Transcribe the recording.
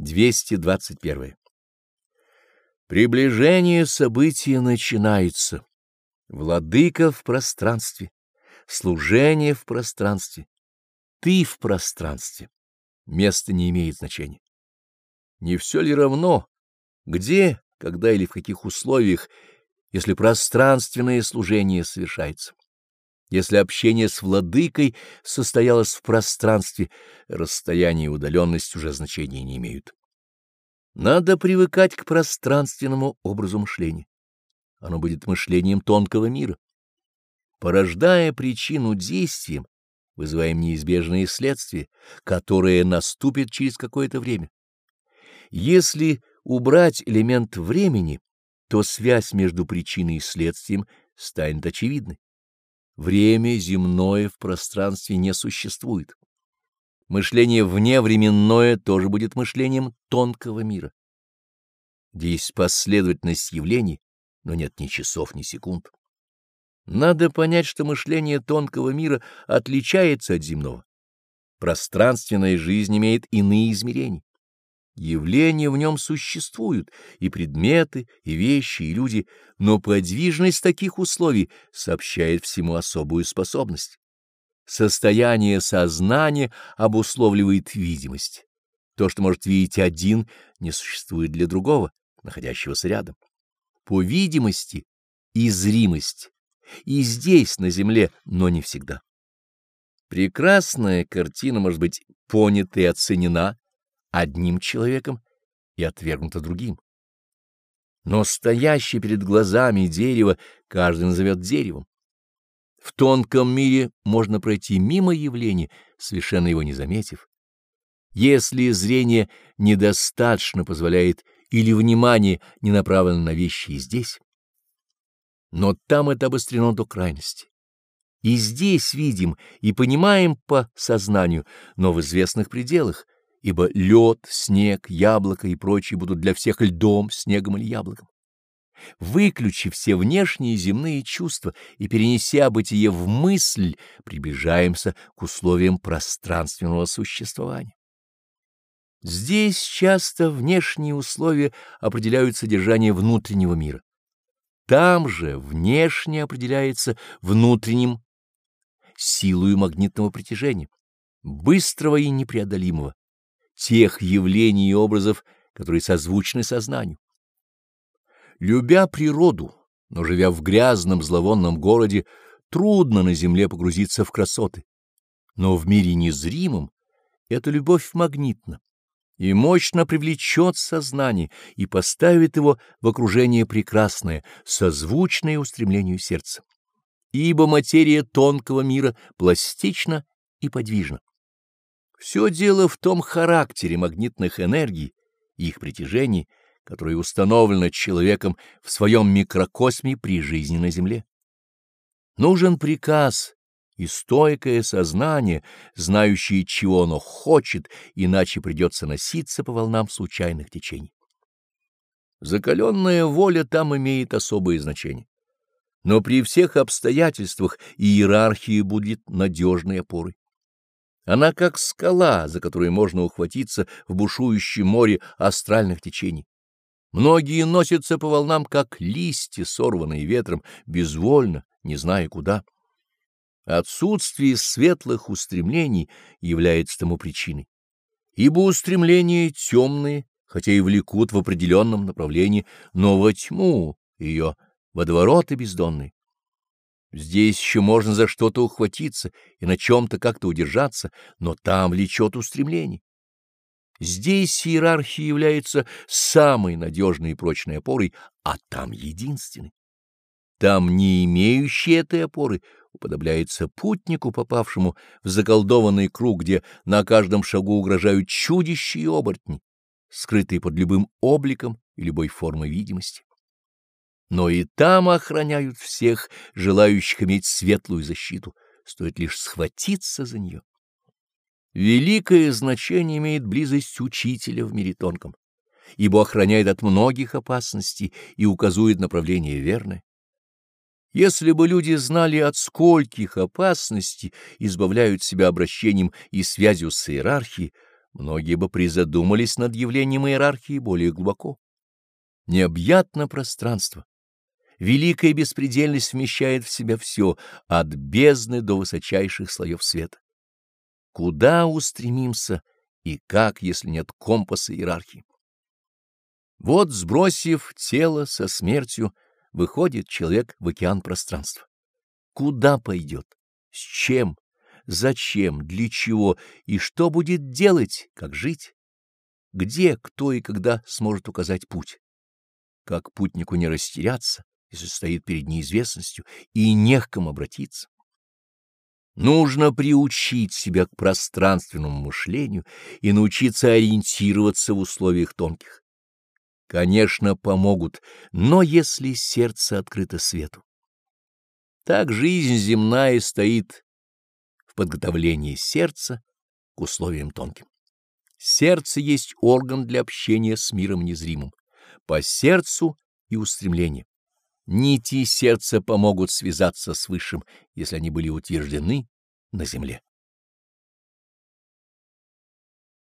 221. Приближение события начинается. Владыка в пространстве, служение в пространстве, ты в пространстве. Место не имеет значения. Не все ли равно, где, когда или в каких условиях, если пространственное служение совершается? Если общение с владыкой состоялось в пространстве, расстояние и удаленность уже значения не имеют. Надо привыкать к пространственному образу мышления. Оно будет мышлением тонкого мира. Порождая причину действием, вызываем неизбежные следствия, которые наступят через какое-то время. Если убрать элемент времени, то связь между причиной и следствием станет очевидной. Время земное в пространстве не существует. Мышление вневременное тоже будет мышлением тонкого мира. Здесь последовательность явлений, но нет ни часов, ни секунд. Надо понять, что мышление тонкого мира отличается от земного. Пространственная жизнь имеет иные измерения. Явления в нем существуют, и предметы, и вещи, и люди, но подвижность таких условий сообщает всему особую способность. Состояние сознания обусловливает видимость. То, что может видеть один, не существует для другого, находящегося рядом. По видимости и зримость, и здесь, на земле, но не всегда. Прекрасная картина может быть понята и оценена, одним человеком и отвергнуто другим. Но стоящее перед глазами дерево каждый назовет деревом. В тонком мире можно пройти мимо явления, совершенно его не заметив. Если зрение недостаточно позволяет или внимание не направлено на вещи и здесь, но там это обострено до крайности. И здесь видим и понимаем по сознанию, но в известных пределах — ибо лед, снег, яблоко и прочие будут для всех льдом, снегом или яблоком. Выключив все внешние земные чувства и перенеся бытие в мысль, приближаемся к условиям пространственного существования. Здесь часто внешние условия определяют содержание внутреннего мира. Там же внешне определяется внутренним силою магнитного притяжения, быстрого и непреодолимого, тех явлений и образов, которые созвучны сознанию. Любя природу, но живя в грязном зловонном городе, трудно на земле погрузиться в красоты. Но в мире незримом эта любовь магнитна и мощно привлечет сознание и поставит его в окружение прекрасное, созвучное устремлению сердца. Ибо материя тонкого мира пластична и подвижна. Все дело в том характере магнитных энергий и их притяжении, которое установлено человеком в своем микрокосме при жизни на Земле. Нужен приказ и стойкое сознание, знающее, чего оно хочет, иначе придется носиться по волнам случайных течений. Закаленная воля там имеет особое значение. Но при всех обстоятельствах иерархия будет надежной опорой. Она как скала, за которой можно ухватиться в бушующем море астральных течений. Многие носятся по волнам, как листья, сорванные ветром, безвольно, не зная куда. Отсутствие светлых устремлений является тому причиной, ибо устремления темные, хотя и влекут в определенном направлении, но во тьму ее водовороты бездонные. Здесь еще можно за что-то ухватиться и на чем-то как-то удержаться, но там влечет устремление. Здесь иерархия является самой надежной и прочной опорой, а там единственной. Там, не имеющий этой опоры, уподобляется путнику, попавшему в заколдованный круг, где на каждом шагу угрожают чудища и оборотни, скрытые под любым обликом и любой формой видимости но и там охраняют всех, желающих иметь светлую защиту, стоит лишь схватиться за нее. Великое значение имеет близость учителя в мире тонком, ибо охраняет от многих опасностей и указывает направление верное. Если бы люди знали, от скольких опасностей избавляют себя обращением и связью с иерархией, многие бы призадумались над явлением иерархии более глубоко. Необъятно пространство. Великая беспредельность вмещает в себя все, от бездны до высочайших слоев света. Куда устремимся и как, если нет компаса иерархии? Вот, сбросив тело со смертью, выходит человек в океан пространства. Куда пойдет? С чем? Зачем? Для чего? И что будет делать? Как жить? Где, кто и когда сможет указать путь? Как путнику не растеряться, если стоит перед неизвестностью, и не к кому обратиться? Нужно приучить себя к пространственному мышлению и научиться ориентироваться в условиях тонких. Конечно, помогут, но если сердце открыто свету. Так жизнь земная стоит в подготовлении сердца к условиям тонким. Сердце есть орган для общения с миром незримым, по сердцу и устремлению. Нити сердца помогут связаться с Высшим, если они были утверждены на земле.